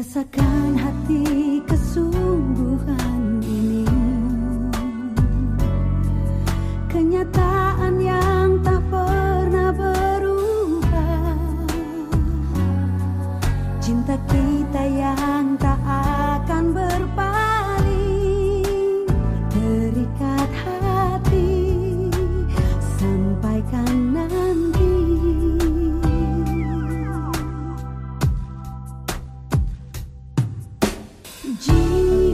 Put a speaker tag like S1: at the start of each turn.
S1: Rasakan hati kesungguhan 今。